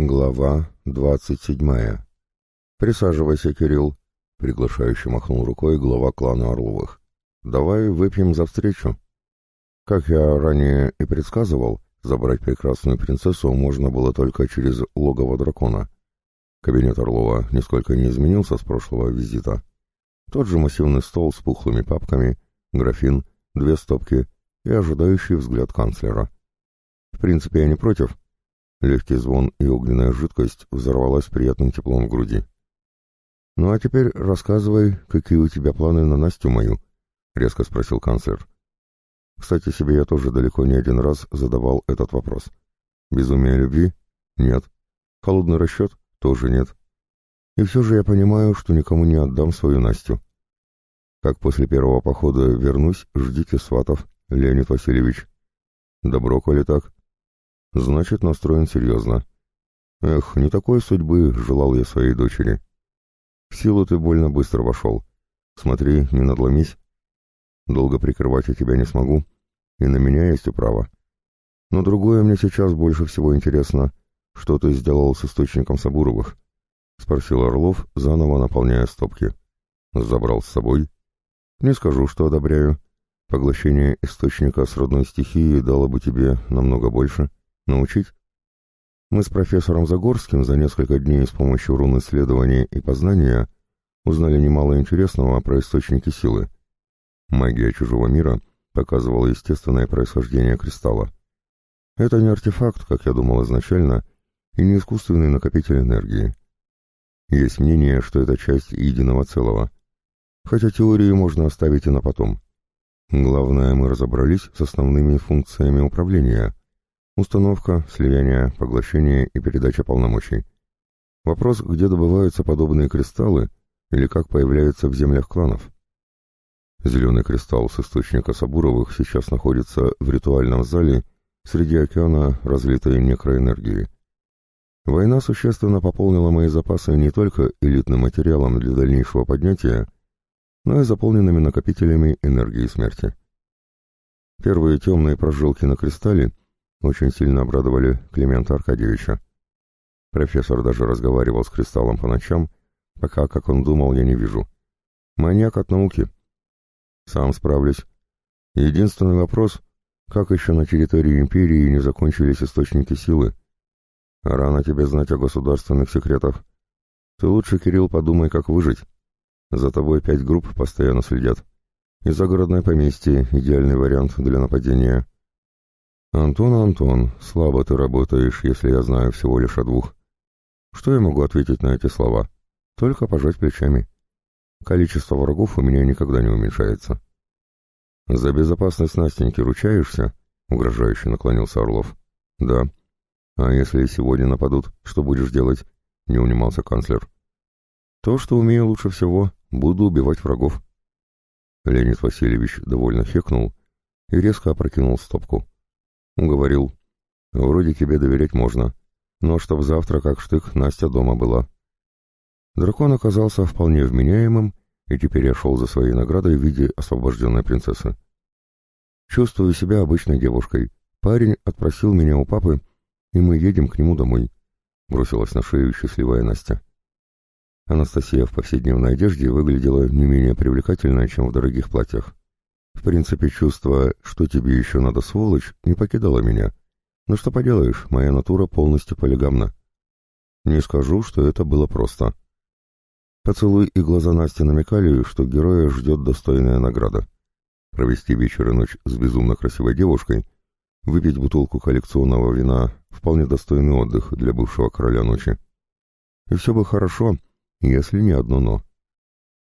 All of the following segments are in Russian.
Глава двадцать седьмая. «Присаживайся, Кирилл», — приглашающе махнул рукой глава клана Орловых. «Давай выпьем за встречу». Как я ранее и предсказывал, забрать прекрасную принцессу можно было только через логово дракона. Кабинет Орлова нисколько не изменился с прошлого визита. Тот же массивный стол с пухлыми папками, графин, две стопки и ожидающий взгляд канцлера. В принципе, я не против, Легкий звон и огненная жидкость взорвалась приятным теплом в груди. «Ну а теперь рассказывай, какие у тебя планы на Настю мою?» — резко спросил канцлер. Кстати, себе я тоже далеко не один раз задавал этот вопрос. Безумие любви? Нет. Холодный расчет? Тоже нет. И все же я понимаю, что никому не отдам свою Настю. Как после первого похода вернусь, ждите сватов, Леонид Васильевич. Добро, коли так. Значит, настроен серьезно. Эх, не такой судьбы желал я своей дочери. В силу ты больно быстро вошел. Смотри, не надломись. Долго прикрывать я тебя не смогу, и на меня есть управа. Но другое мне сейчас больше всего интересно, что ты сделал с источником Сабуровых? — спросил Орлов, заново наполняя стопки. Забрал с собой. Не скажу, что одобряю. Поглощение источника с родной стихии дало бы тебе намного больше. Научить? Мы с профессором Загорским за несколько дней с помощью рун исследования и познания узнали немало интересного про источники силы. Магия чужого мира показывала естественное происхождение кристалла. Это не артефакт, как я думал изначально, и не искусственный накопитель энергии. Есть мнение, что это часть единого целого, хотя теории можно оставить и на потом. Главное, мы разобрались с основными функциями управления, Установка, слияние, поглощение и передача полномочий. Вопрос, где добываются подобные кристаллы или как появляются в землях кланов. Зеленый кристалл с источника Сабуровых сейчас находится в ритуальном зале среди океана разлитой некроэнергии. Война существенно пополнила мои запасы не только элитным материалом для дальнейшего поднятия, но и заполненными накопителями энергии смерти. Первые темные прожилки на кристалле — очень сильно обрадовали Климента Аркадьевича. Профессор даже разговаривал с Кристаллом по ночам, пока, как он думал, я не вижу. Маньяк от науки. Сам справлюсь. Единственный вопрос, как еще на территории империи не закончились источники силы? Рано тебе знать о государственных секретах. Ты лучше, Кирилл, подумай, как выжить. За тобой пять групп постоянно следят. И загородное поместье — идеальный вариант для нападения. «Антон, Антон, слабо ты работаешь, если я знаю всего лишь о двух». Что я могу ответить на эти слова? Только пожать плечами. Количество врагов у меня никогда не уменьшается. «За безопасность Настеньки ручаешься?» — угрожающе наклонился Орлов. «Да». «А если сегодня нападут, что будешь делать?» — не унимался канцлер. «То, что умею лучше всего, буду убивать врагов». Леонид Васильевич довольно хекнул и резко опрокинул стопку. Уговорил. Вроде тебе доверять можно. Но чтоб завтра, как штык, Настя дома была. Дракон оказался вполне вменяемым, и теперь я шел за своей наградой в виде освобожденной принцессы. Чувствую себя обычной девушкой. Парень отпросил меня у папы, и мы едем к нему домой. Бросилась на шею счастливая Настя. Анастасия в повседневной одежде выглядела не менее привлекательно, чем в дорогих платьях. В принципе, чувство, что тебе еще надо сволочь, не покидало меня. Но что поделаешь, моя натура полностью полигамна. Не скажу, что это было просто. Поцелуй и глаза Насти намекали, что героя ждет достойная награда. Провести вечер и ночь с безумно красивой девушкой, выпить бутылку коллекционного вина — вполне достойный отдых для бывшего короля ночи. И все бы хорошо, если не одно «но».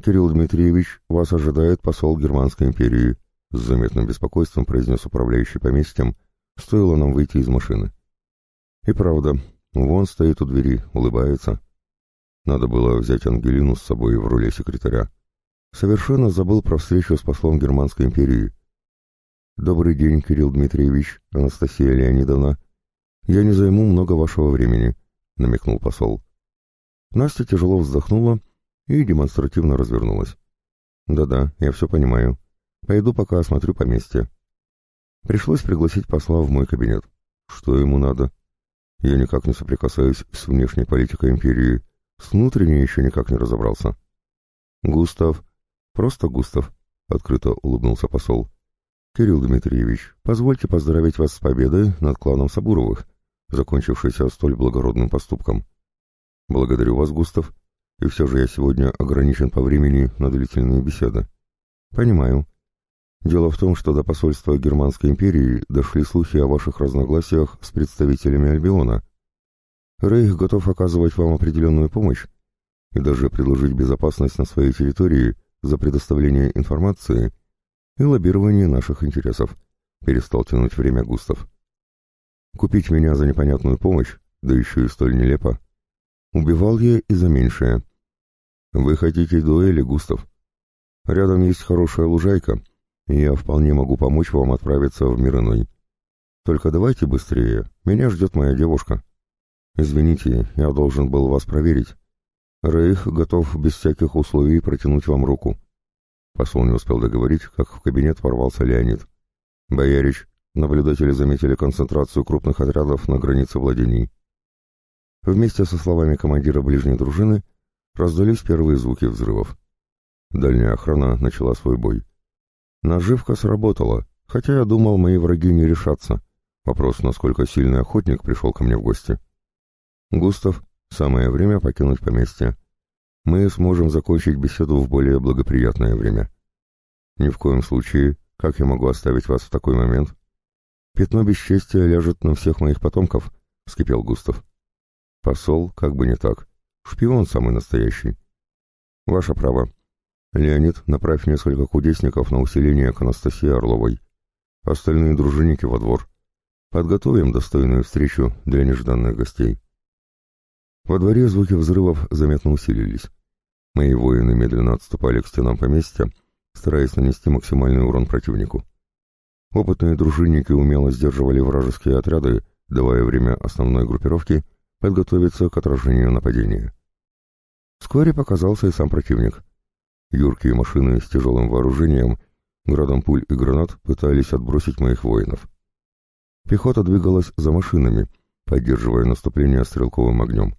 «Кирилл Дмитриевич, вас ожидает посол Германской империи», — с заметным беспокойством произнес управляющий поместьем, стоило нам выйти из машины. И правда, вон стоит у двери, улыбается. Надо было взять Ангелину с собой в роли секретаря. Совершенно забыл про встречу с послом Германской империи. «Добрый день, Кирилл Дмитриевич, Анастасия Леонидовна. Я не займу много вашего времени», — намекнул посол. Настя тяжело вздохнула и демонстративно развернулась. «Да-да, я все понимаю. Пойду пока осмотрю поместье». Пришлось пригласить посла в мой кабинет. Что ему надо? Я никак не соприкасаюсь с внешней политикой империи, с внутренней еще никак не разобрался. Густав, просто Густав, — открыто улыбнулся посол. Кирилл Дмитриевич, позвольте поздравить вас с победой над кланом Сабуровых, закончившейся столь благородным поступком. Благодарю вас, Густав, и все же я сегодня ограничен по времени на длительные беседы. Понимаю. Дело в том, что до посольства Германской империи дошли слухи о ваших разногласиях с представителями Альбиона. Рейх готов оказывать вам определенную помощь и даже предложить безопасность на своей территории за предоставление информации и лоббирование наших интересов. Перестал тянуть время Густав. Купить меня за непонятную помощь, да еще и столь нелепо. Убивал я и за меньшее. Вы хотите дуэли, Густав? Рядом есть хорошая лужайка, и я вполне могу помочь вам отправиться в мир иной. Только давайте быстрее, меня ждет моя девушка. Извините, я должен был вас проверить. Рейх готов без всяких условий протянуть вам руку. Посол не успел договорить, как в кабинет ворвался Леонид. Боярич, наблюдатели заметили концентрацию крупных отрядов на границе владений. Вместе со словами командира ближней дружины раздались первые звуки взрывов. Дальняя охрана начала свой бой. Наживка сработала, хотя я думал, мои враги не решатся. Вопрос, насколько сильный охотник пришел ко мне в гости. Густав, самое время покинуть поместье. Мы сможем закончить беседу в более благоприятное время. Ни в коем случае, как я могу оставить вас в такой момент? Пятно бесчестия ляжет на всех моих потомков, — вскипел Густав. Посол, как бы не так. Шпион самый настоящий. Ваше право. Леонид, направь несколько кудесников на усиление к Анастасии Орловой. Остальные дружинники во двор. Подготовим достойную встречу для нежданных гостей. Во дворе звуки взрывов заметно усилились. Мои воины медленно отступали к стенам поместья, стараясь нанести максимальный урон противнику. Опытные дружинники умело сдерживали вражеские отряды, давая время основной группировке подготовиться к отражению нападения. Вскоре показался и сам противник. Юркие машины с тяжелым вооружением, градом пуль и гранат пытались отбросить моих воинов. Пехота двигалась за машинами, поддерживая наступление стрелковым огнем.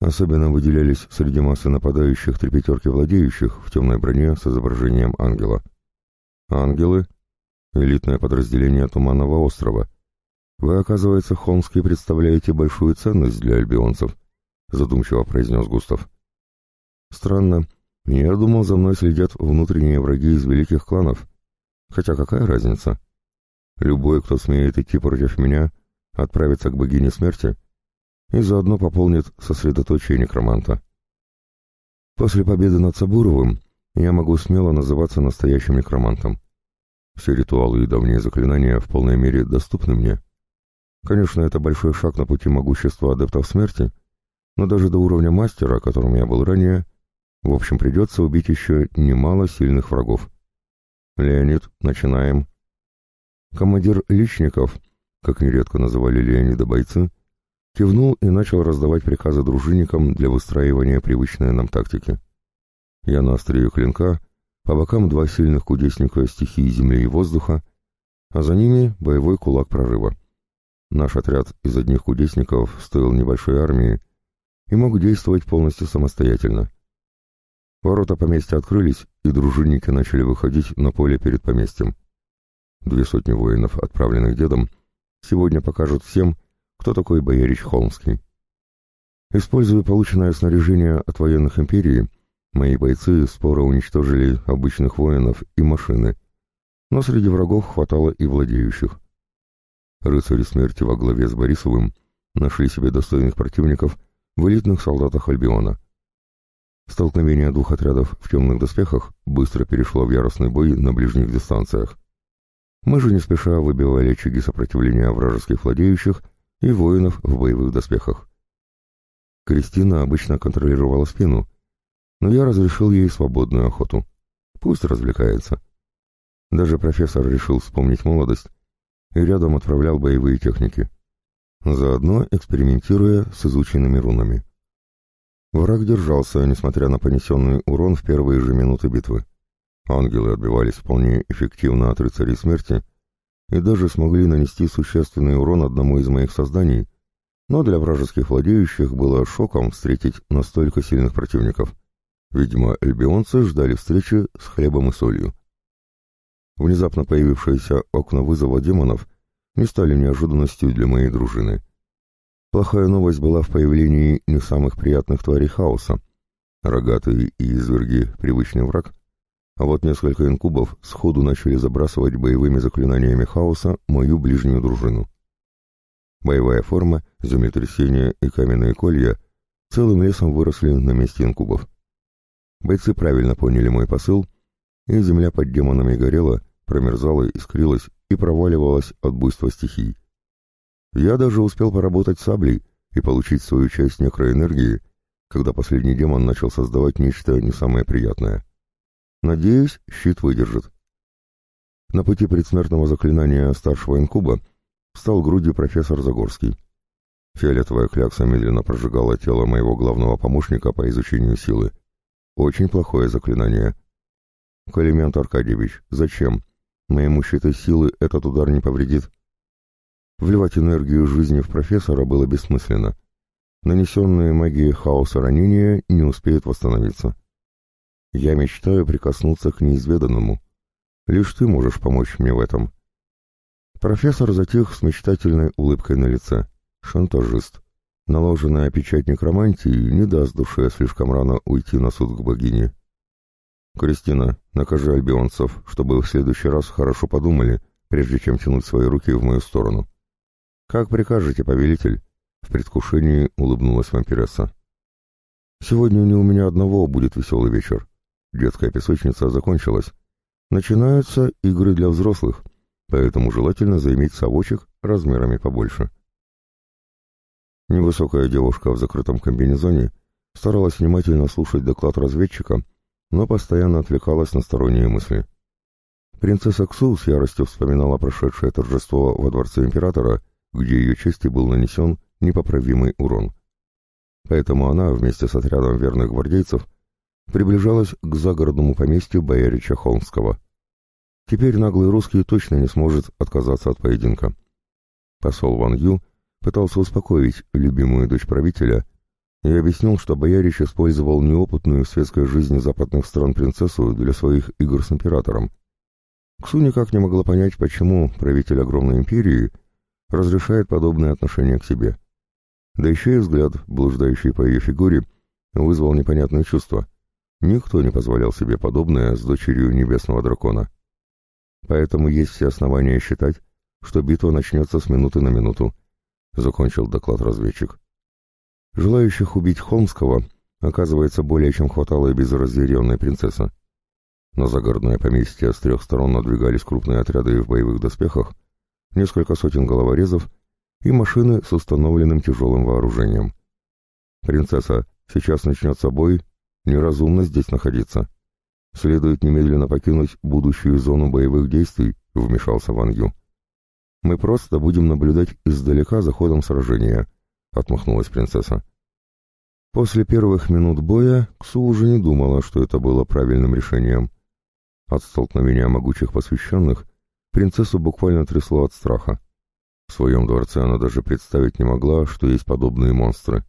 Особенно выделялись среди массы нападающих три пятерки владеющих в темной броне с изображением ангела. Ангелы — элитное подразделение Туманного острова. Вы, оказывается, Холмский представляете большую ценность для альбионцев —— задумчиво произнес Густав. «Странно. Я думал, за мной следят внутренние враги из великих кланов. Хотя какая разница? Любой, кто смеет идти против меня, отправится к богине смерти и заодно пополнит сосредоточие некроманта. После победы над Сабуровым я могу смело называться настоящим некромантом. Все ритуалы и давние заклинания в полной мере доступны мне. Конечно, это большой шаг на пути могущества адептов смерти — но даже до уровня мастера, которым я был ранее, в общем, придется убить еще немало сильных врагов. Леонид, начинаем. Командир личников, как нередко называли Леонида бойцы, кивнул и начал раздавать приказы дружинникам для выстраивания привычной нам тактики. Я на острие клинка, по бокам два сильных кудесника стихии земли и воздуха, а за ними боевой кулак прорыва. Наш отряд из одних кудесников стоил небольшой армии, и мог действовать полностью самостоятельно. Ворота поместья открылись, и дружинники начали выходить на поле перед поместьем. Две сотни воинов, отправленных дедом, сегодня покажут всем, кто такой боярич Холмский. Используя полученное снаряжение от военных империй, мои бойцы споро уничтожили обычных воинов и машины, но среди врагов хватало и владеющих. Рыцари смерти во главе с Борисовым нашли себе достойных противников — в элитных солдатах Альбиона. Столкновение двух отрядов в темных доспехах быстро перешло в яростный бой на ближних дистанциях. Мы же не спеша выбивали очаги сопротивления вражеских владеющих и воинов в боевых доспехах. Кристина обычно контролировала спину, но я разрешил ей свободную охоту. Пусть развлекается. Даже профессор решил вспомнить молодость и рядом отправлял боевые техники заодно экспериментируя с изученными рунами. Враг держался, несмотря на понесенный урон в первые же минуты битвы. Ангелы отбивались вполне эффективно от рыцарей смерти и даже смогли нанести существенный урон одному из моих созданий, но для вражеских владеющих было шоком встретить настолько сильных противников. Видимо, альбионцы ждали встречи с хлебом и солью. Внезапно появившиеся окна вызова демонов не стали неожиданностью для моей дружины. Плохая новость была в появлении не самых приятных тварей хаоса. Рогатые и изверги — привычный враг, а вот несколько инкубов сходу начали забрасывать боевыми заклинаниями хаоса мою ближнюю дружину. Боевая форма, землетрясение и каменные колья целым лесом выросли на месте инкубов. Бойцы правильно поняли мой посыл, и земля под демонами горела, промерзала, искрилась и проваливалась от буйства стихий. Я даже успел поработать саблей и получить свою часть некроэнергии, когда последний демон начал создавать нечто не самое приятное. Надеюсь, щит выдержит. На пути предсмертного заклинания старшего инкуба встал грудью профессор Загорский. Фиолетовая клякса медленно прожигала тело моего главного помощника по изучению силы. Очень плохое заклинание. Калимент Аркадьевич, зачем? Моему щиту силы этот удар не повредит. Вливать энергию жизни в профессора было бессмысленно. Нанесенные магией хаоса ранения не успеют восстановиться. Я мечтаю прикоснуться к неизведанному. Лишь ты можешь помочь мне в этом. Профессор затих с мечтательной улыбкой на лице. Шантажист. Наложенная печать некромантии не даст душе слишком рано уйти на суд к богине. «Кристина, накажи альбионцев, чтобы в следующий раз хорошо подумали, прежде чем тянуть свои руки в мою сторону». «Как прикажете, повелитель?» — в предвкушении улыбнулась вампиресса. «Сегодня не у меня одного будет веселый вечер. Детская песочница закончилась. Начинаются игры для взрослых, поэтому желательно заиметь совочек размерами побольше. Невысокая девушка в закрытом комбинезоне старалась внимательно слушать доклад разведчика, но постоянно отвлекалась на сторонние мысли. Принцесса Ксу с яростью вспоминала прошедшее торжество во дворце императора, где ее чести был нанесен непоправимый урон. Поэтому она вместе с отрядом верных гвардейцев приближалась к загородному поместью боярича Холмского. Теперь наглый русский точно не сможет отказаться от поединка. Посол Ван Ю пытался успокоить любимую дочь правителя и объяснил, что боярич использовал неопытную в светской жизни западных стран принцессу для своих игр с императором. Ксу никак не могла понять, почему правитель огромной империи разрешает подобное отношение к себе. Да еще и взгляд, блуждающий по ее фигуре, вызвал непонятное чувство. Никто не позволял себе подобное с дочерью небесного дракона. Поэтому есть все основания считать, что битва начнется с минуты на минуту, — закончил доклад разведчик. Желающих убить Холмского, оказывается, более чем хватало и без разъяренной принцессы. На загородное поместье с трех сторон надвигались крупные отряды в боевых доспехах, несколько сотен головорезов и машины с установленным тяжелым вооружением. «Принцесса, сейчас начнется бой, Неразумно здесь находиться. Следует немедленно покинуть будущую зону боевых действий, вмешался Ван Ю. Мы просто будем наблюдать издалека за ходом сражения, отмахнулась принцесса. После первых минут боя Ксу уже не думала, что это было правильным решением. От столкновения могучих посвященных принцессу буквально трясло от страха. В своем дворце она даже представить не могла, что есть подобные монстры.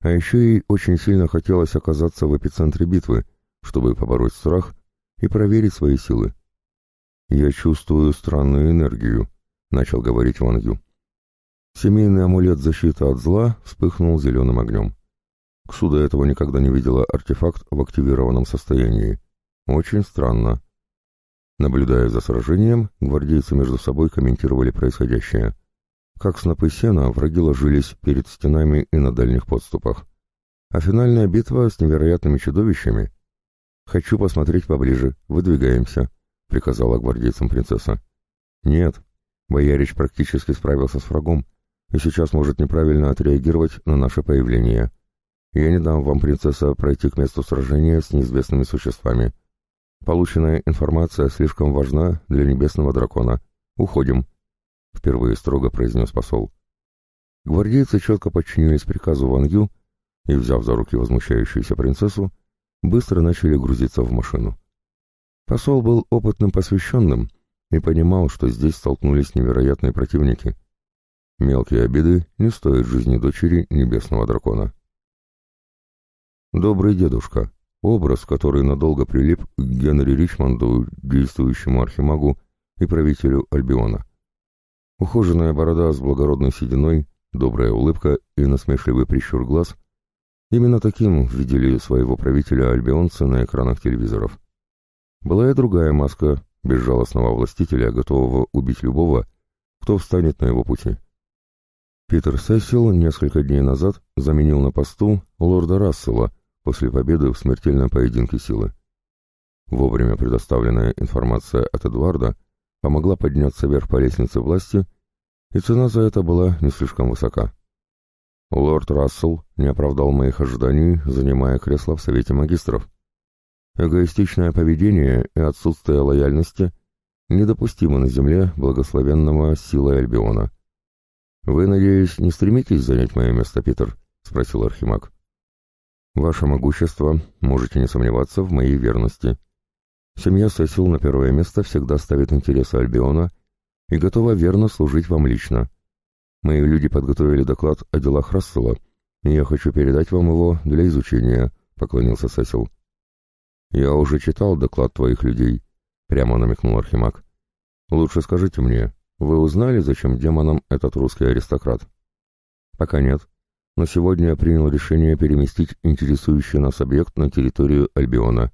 А еще ей очень сильно хотелось оказаться в эпицентре битвы, чтобы побороть страх и проверить свои силы. «Я чувствую странную энергию», — начал говорить Ван Ю. Семейный амулет защиты от зла вспыхнул зеленым огнем. Ксуда этого никогда не видела артефакт в активированном состоянии. Очень странно. Наблюдая за сражением, гвардейцы между собой комментировали происходящее. Как снопы сена, враги ложились перед стенами и на дальних подступах. А финальная битва с невероятными чудовищами? «Хочу посмотреть поближе. Выдвигаемся», — приказала гвардейцам принцесса. «Нет». Боярич практически справился с врагом и сейчас может неправильно отреагировать на наше появление. Я не дам вам, принцесса, пройти к месту сражения с неизвестными существами. Полученная информация слишком важна для небесного дракона. Уходим. — впервые строго произнес посол. Гвардейцы четко подчинились приказу Ван Ю и, взяв за руки возмущающуюся принцессу, быстро начали грузиться в машину. Посол был опытным посвященным и понимал, что здесь столкнулись невероятные противники. Мелкие обиды не стоят жизни дочери небесного дракона. Добрый дедушка. Образ, который надолго прилип к Генри Ричмонду, действующему архимагу и правителю Альбиона. Ухоженная борода с благородной сединой, добрая улыбка и насмешливый прищур глаз — Именно таким видели своего правителя альбионцы на экранах телевизоров. Была и другая маска безжалостного властителя, готового убить любого, кто встанет на его пути. Питер Сесил несколько дней назад заменил на посту лорда Рассела после победы в смертельном поединке силы. Вовремя предоставленная информация от Эдуарда помогла подняться вверх по лестнице власти, и цена за это была не слишком высока. Лорд Рассел не оправдал моих ожиданий, занимая кресло в Совете магистров. Эгоистичное поведение и отсутствие лояльности недопустимы на земле благословенного силой Альбиона. «Вы, надеюсь, не стремитесь занять мое место, Питер?» — спросил Архимаг. «Ваше могущество, можете не сомневаться в моей верности. Семья Сесил на первое место всегда ставит интересы Альбиона и готова верно служить вам лично. Мои люди подготовили доклад о делах Рассела, и я хочу передать вам его для изучения», — поклонился Сесил. «Я уже читал доклад твоих людей», — прямо намекнул Архимаг. «Лучше скажите мне, вы узнали, зачем демонам этот русский аристократ?» «Пока нет, но сегодня я принял решение переместить интересующий нас объект на территорию Альбиона.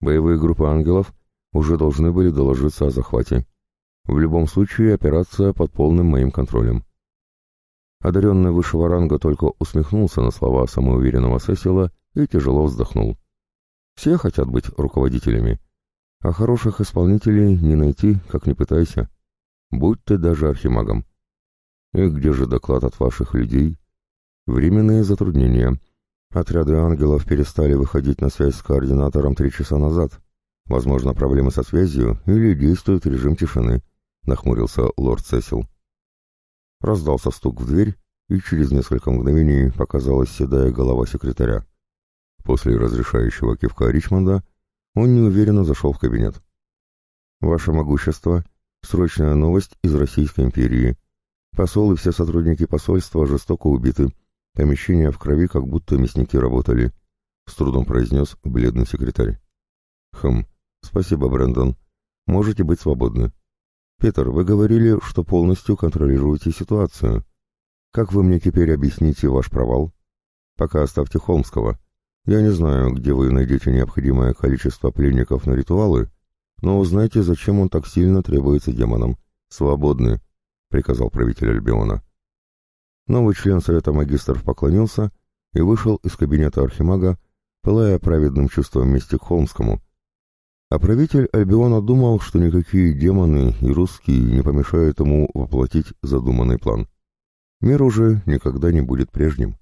Боевые группы ангелов уже должны были доложиться о захвате. В любом случае операция под полным моим контролем». Одаренный высшего ранга только усмехнулся на слова самоуверенного Сесила и тяжело вздохнул. Все хотят быть руководителями, а хороших исполнителей не найти, как ни пытайся. Будь ты даже архимагом. И где же доклад от ваших людей? Временные затруднения. Отряды ангелов перестали выходить на связь с координатором три часа назад. Возможно, проблемы со связью или действует режим тишины, нахмурился лорд Сесил. Раздался стук в дверь, и через несколько мгновений показалась седая голова секретаря. После разрешающего кивка Ричмонда он неуверенно зашел в кабинет. «Ваше могущество, срочная новость из Российской империи. Посол и все сотрудники посольства жестоко убиты. Помещения в крови, как будто мясники работали», — с трудом произнес бледный секретарь. «Хм, спасибо, Брэндон. Можете быть свободны. «Питер, вы говорили, что полностью контролируете ситуацию. Как вы мне теперь объясните ваш провал? Пока оставьте Холмского. Я не знаю, где вы найдете необходимое количество пленников на ритуалы, но узнайте, зачем он так сильно требуется демонам. Свободны», — приказал правитель Альбиона. Новый член Совета магистров поклонился и вышел из кабинета Архимага, пылая праведным чувством мести к Холмскому — а правитель Альбиона думал, что никакие демоны и русские не помешают ему воплотить задуманный план. Мир уже никогда не будет прежним.